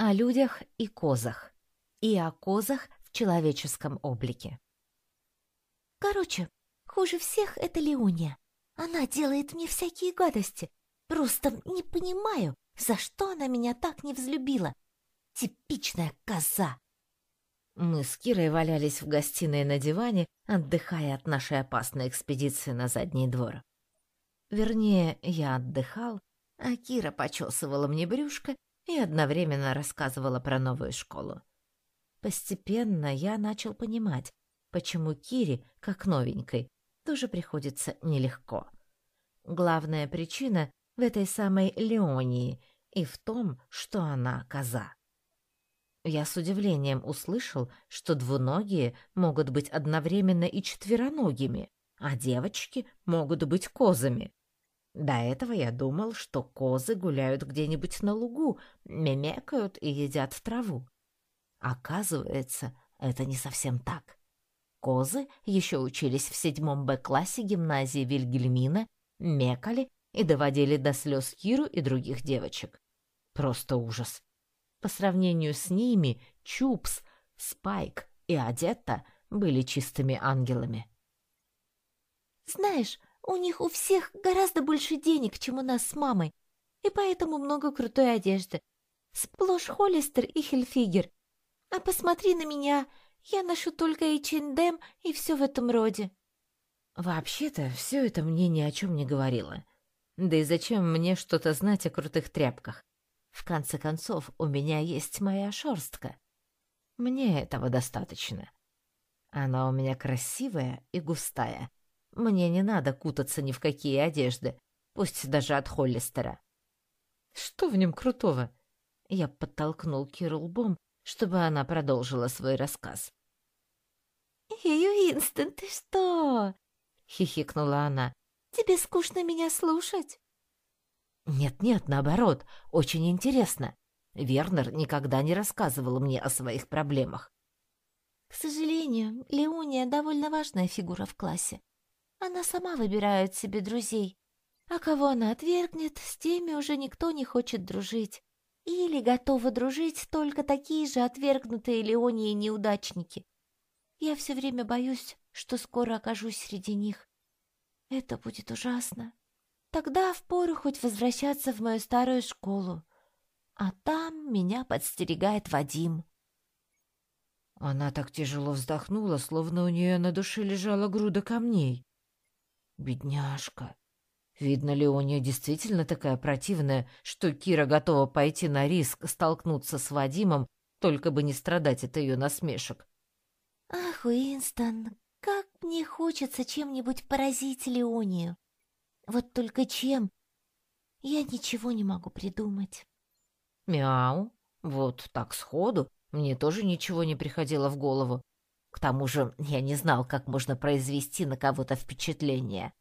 О людях и козах. И о козах в человеческом облике. Короче, хуже всех это Леония. Она делает мне всякие гадости. Просто не понимаю, за что она меня так не взлюбила. Типичная коза. Мы с Кирой валялись в гостиной на диване, отдыхая от нашей опасной экспедиции на задний двор. Вернее, я отдыхал, а Кира почесывала мне брюшко и одновременно рассказывала про новую школу. Постепенно я начал понимать, почему Кире, как новенькой, тоже приходится нелегко. Главная причина в этой самой Леонии и в том, что она коза. Я с удивлением услышал, что двуногие могут быть одновременно и четвероногими, а девочки могут быть козами. До этого я думал, что козы гуляют где-нибудь на лугу, мемекают и едят траву. Оказывается, это не совсем так. Козы еще учились в седьмом Б-классе гимназии Вильгельмина, мекали и доводили до слез Киру и других девочек. Просто ужас. По сравнению с ними Чупс, Спайк и Адетта были чистыми ангелами. «Знаешь, у них у всех гораздо больше денег, чем у нас с мамой, и поэтому много крутой одежды. Сплошь Холлистер и Хельфигер. А посмотри на меня, я ношу только H&M и все в этом роде». Вообще-то, все это мне ни о чем не говорило. Да и зачем мне что-то знать о крутых тряпках? В конце концов, у меня есть моя шерстка. Мне этого достаточно. Она у меня красивая и густая, мне не надо кутаться ни в какие одежды, пусть даже от Холлистера. Что в нем крутого? Я подтолкнул Киру лбом, чтобы она продолжила свой рассказ. «Эй, Уинстон, ты что?» — хихикнула она. «Тебе скучно меня слушать?» «Нет-нет, наоборот, очень интересно. Вернер никогда не рассказывал мне о своих проблемах». «К сожалению, Леония довольно важная фигура в классе. Она сама выбирает себе друзей. А кого она отвергнет, с теми уже никто не хочет дружить. Или готовы дружить только такие же отвергнутые Леонии неудачники. Я все время боюсь, что скоро окажусь среди них. Это будет ужасно. Тогда впору хоть возвращаться в мою старую школу. А там меня подстерегает Вадим. Она так тяжело вздохнула, словно у нее на душе лежала груда камней. Бедняжка. Видно, Леония действительно такая противная, что Кира готова пойти на риск столкнуться с Вадимом, только бы не страдать от ее насмешек. «Ах, Уинстон, как мне хочется чем-нибудь поразить Леонию. Вот только чем? Я ничего не могу придумать». «Мяу. Вот так сходу. Мне тоже ничего не приходило в голову. К тому же я не знал, как можно произвести на кого-то впечатление.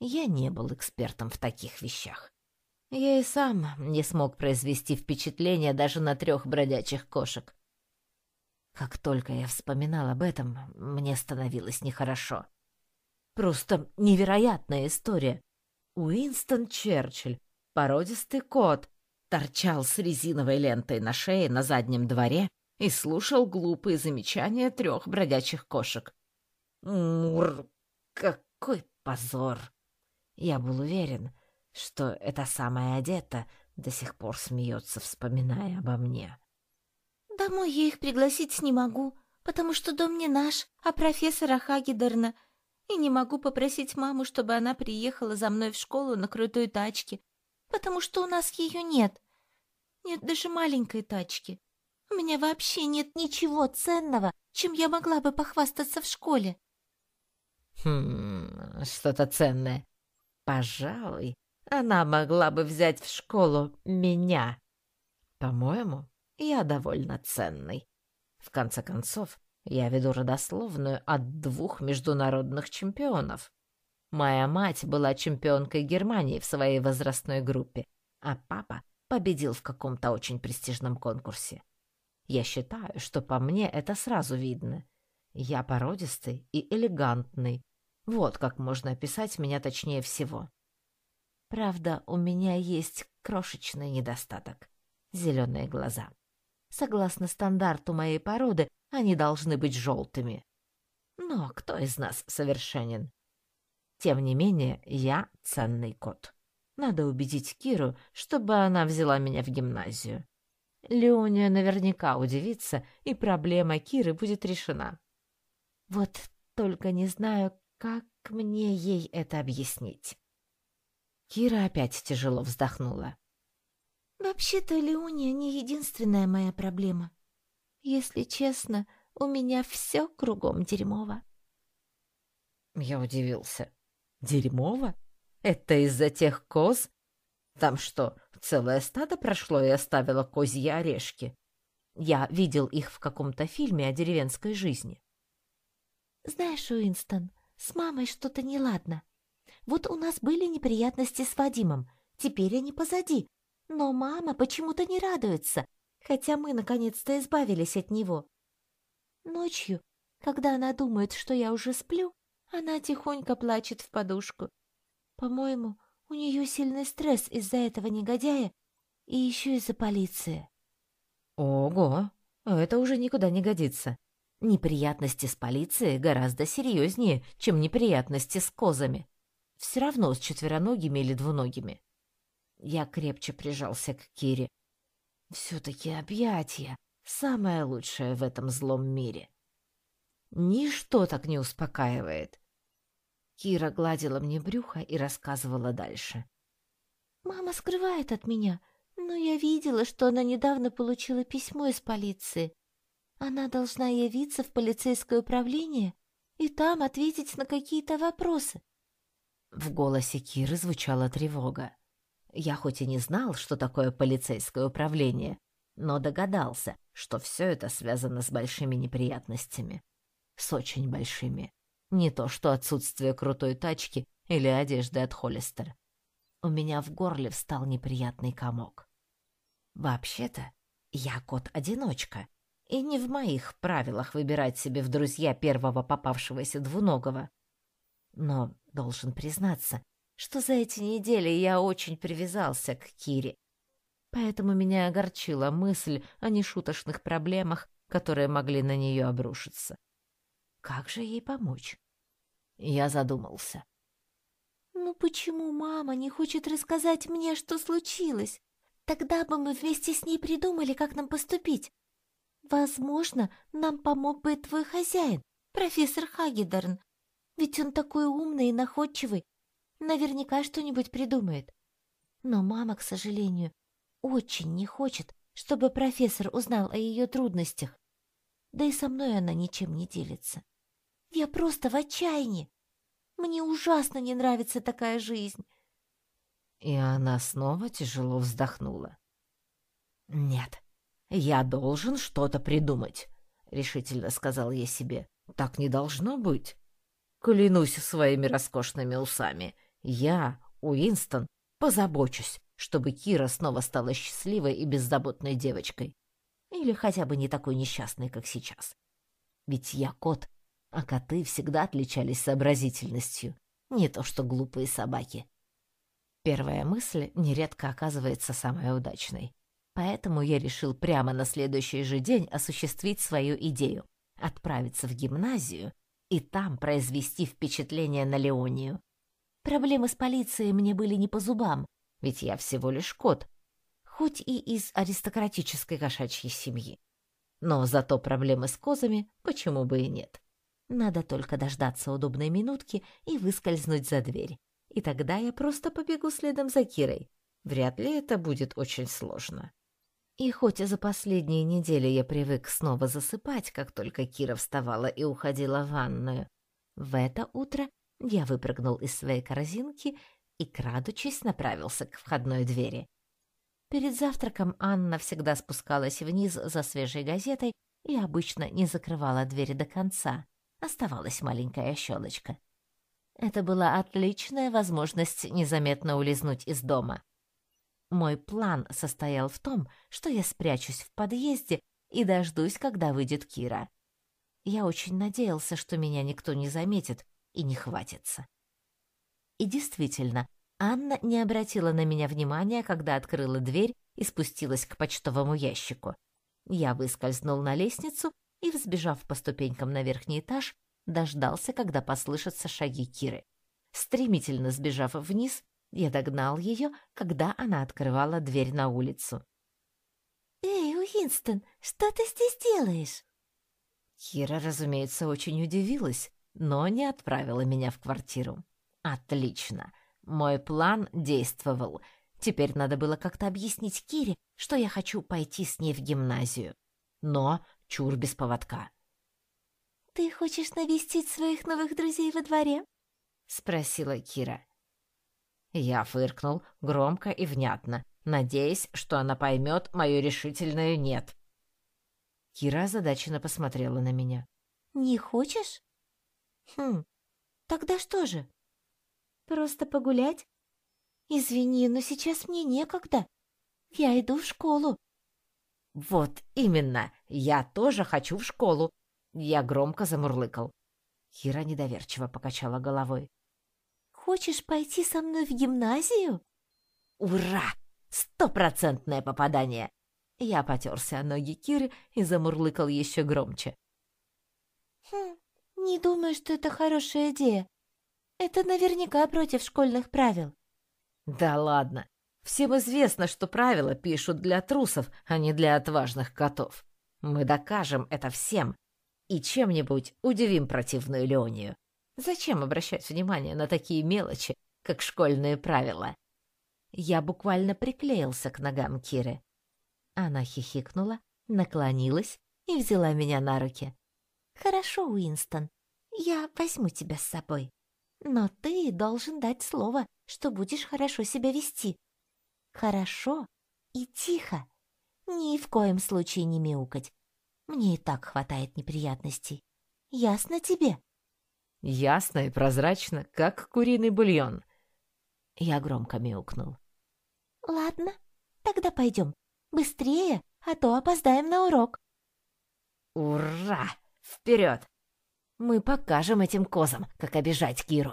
Я не был экспертом в таких вещах. Я и сам не смог произвести впечатление даже на трех бродячих кошек. Как только я вспоминал об этом, мне становилось нехорошо. Просто невероятная история. Уинстон Черчилль, породистый кот, торчал с резиновой лентой на шее на заднем дворе и слушал глупые замечания трех бродячих кошек. Мур, какой позор! Я был уверен, что эта самая одета до сих пор смеется, вспоминая обо мне. «Домой я их пригласить не могу, потому что дом не наш, а профессора Хагедерна, и не могу попросить маму, чтобы она приехала за мной в школу на крутой тачке, потому что у нас ее нет. Нет даже маленькой тачки. У меня вообще нет ничего ценного, чем я могла бы похвастаться в школе. Хм, что-то ценное. Пожалуй, она могла бы взять в школу меня. По-моему, я довольно ценный. В конце концов, я веду родословную от двух международных чемпионов. Моя мать была чемпионкой Германии в своей возрастной группе, а папа победил в каком-то очень престижном конкурсе. Я считаю, что по мне это сразу видно. Я породистый и элегантный. Вот как можно описать меня точнее всего. Правда, у меня есть крошечный недостаток — зеленые глаза. Согласно стандарту моей породы, они должны быть желтыми. Но кто из нас совершенен? Тем не менее, я ценный кот. Надо убедить Киру, чтобы она взяла меня в гимназию. Леония наверняка удивится, и проблема Киры будет решена. Вот только не знаю, как мне ей это объяснить. Кира опять тяжело вздохнула. Вообще-то Леония не единственная моя проблема. Если честно, у меня все кругом дерьмово. Я удивился. Дерьмово? Это из-за тех коз? Там что, целое стадо прошло и оставило козьи орешки? Я видел их в каком-то фильме о деревенской жизни. Знаешь, Уинстон, с мамой что-то неладно. Вот у нас были неприятности с Вадимом, теперь они позади. Но мама почему-то не радуется, хотя мы наконец-то избавились от него. Ночью, когда она думает, что я уже сплю, она тихонько плачет в подушку. По-моему, у нее сильный стресс из-за этого негодяя и еще из-за полиции. Ого, это уже никуда не годится. Неприятности с полицией гораздо серьезнее, чем неприятности с козами. Все равно с четвероногими или двуногими. Я крепче прижался к Кире. Все-таки объятия — самое лучшее в этом злом мире. Ничто так не успокаивает. Кира гладила мне брюхо и рассказывала дальше. «Мама скрывает от меня, но я видела, что она недавно получила письмо из полиции. Она должна явиться в полицейское управление и там ответить на какие-то вопросы. В голосе Киры звучала тревога. Я хоть и не знал, что такое полицейское управление, но догадался, что все это связано с большими неприятностями. С очень большими. Не то что отсутствие крутой тачки или одежды от Холлистер. У меня в горле встал неприятный комок. Вообще-то, я кот-одиночка, и не в моих правилах выбирать себе в друзья первого попавшегося двуногого. Но должен признаться, что за эти недели я очень привязался к Кире. Поэтому меня огорчила мысль о нешуточных проблемах, которые могли на нее обрушиться. Как же ей помочь? Я задумался. «Ну почему мама не хочет рассказать мне, что случилось? Тогда бы мы вместе с ней придумали, как нам поступить. Возможно, нам помог бы твой хозяин, профессор Хагедерн. Ведь он такой умный и находчивый. Наверняка что-нибудь придумает. Но мама, к сожалению, очень не хочет, чтобы профессор узнал о ее трудностях. Да и со мной она ничем не делится. Я просто в отчаянии. Мне ужасно не нравится такая жизнь. И она снова тяжело вздохнула. Нет, «Я должен что-то придумать», — решительно сказал я себе. «Так не должно быть». Клянусь своими роскошными усами. Я, Уинстон, позабочусь, чтобы Кира снова стала счастливой и беззаботной девочкой. Или хотя бы не такой несчастной, как сейчас. Ведь я кот, а коты всегда отличались сообразительностью, не то что глупые собаки. Первая мысль нередко оказывается самой удачной. Поэтому я решил прямо на следующий же день осуществить свою идею — отправиться в гимназию и там произвести впечатление на Леонию. Проблемы с полицией мне были не по зубам, ведь я всего лишь кот, хоть и из аристократической кошачьей семьи. Но зато проблемы с козами почему бы и нет. Надо только дождаться удобной минутки и выскользнуть за дверь. И тогда я просто побегу следом за Кирой. Вряд ли это будет очень сложно. И хоть за последние недели я привык снова засыпать, как только Кира вставала и уходила в ванную, в это утро я выпрыгнул из своей корзинки и, крадучись, направился к входной двери. Перед завтраком Анна всегда спускалась вниз за свежей газетой и обычно не закрывала двери до конца. Оставалась маленькая щелочка. Это была отличная возможность незаметно улизнуть из дома. Мой план состоял в том, что я спрячусь в подъезде и дождусь, когда выйдет Кира. Я очень надеялся, что меня никто не заметит и не хватится. И действительно, Анна не обратила на меня внимания, когда открыла дверь и спустилась к почтовому ящику. Я выскользнул на лестницу и, взбежав по ступенькам на верхний этаж, дождался, когда послышатся шаги Киры. Стремительно сбежав вниз, я догнал ее, когда она открывала дверь на улицу. «Эй, Уинстон, что ты здесь делаешь?» Кира, разумеется, очень удивилась, но не отправила меня в квартиру. Отлично. Мой план действовал. Теперь надо было как-то объяснить Кире, что я хочу пойти с ней в гимназию. Но чур без поводка. «Ты хочешь навестить своих новых друзей во дворе?» — спросила Кира. Я фыркнул громко и внятно, надеясь, что она поймет мое решительное «нет». Кира озадаченно посмотрела на меня. «Не хочешь?» «Хм, тогда что же? Просто погулять? Извини, но сейчас мне некогда. Я иду в школу». «Вот именно, я тоже хочу в школу!» Я громко замурлыкал. Кира недоверчиво покачала головой. Хочешь пойти со мной в гимназию? Ура! Стопроцентное попадание! Я потерся о ноги Киры и замурлыкал еще громче. Хм, не думаю, что это хорошая идея. Это наверняка против школьных правил. Да ладно. Всем известно, что правила пишут для трусов, а не для отважных котов. Мы докажем это всем и чем-нибудь удивим противную Леонию. Зачем обращать внимание на такие мелочи, как школьные правила? Я буквально приклеился к ногам Киры. Она хихикнула, наклонилась и взяла меня на руки. «Хорошо, Уинстон, я возьму тебя с собой. Но ты должен дать слово, что будешь хорошо себя вести. Хорошо и тихо. Ни в коем случае не мяукать. Мне и так хватает неприятностей. Ясно тебе?» Ясно и прозрачно, как куриный бульон. Я громко мяукнул. Ладно, тогда пойдем. Быстрее, а то опоздаем на урок. Ура! Вперед! Мы покажем этим козам, как обижать Киру.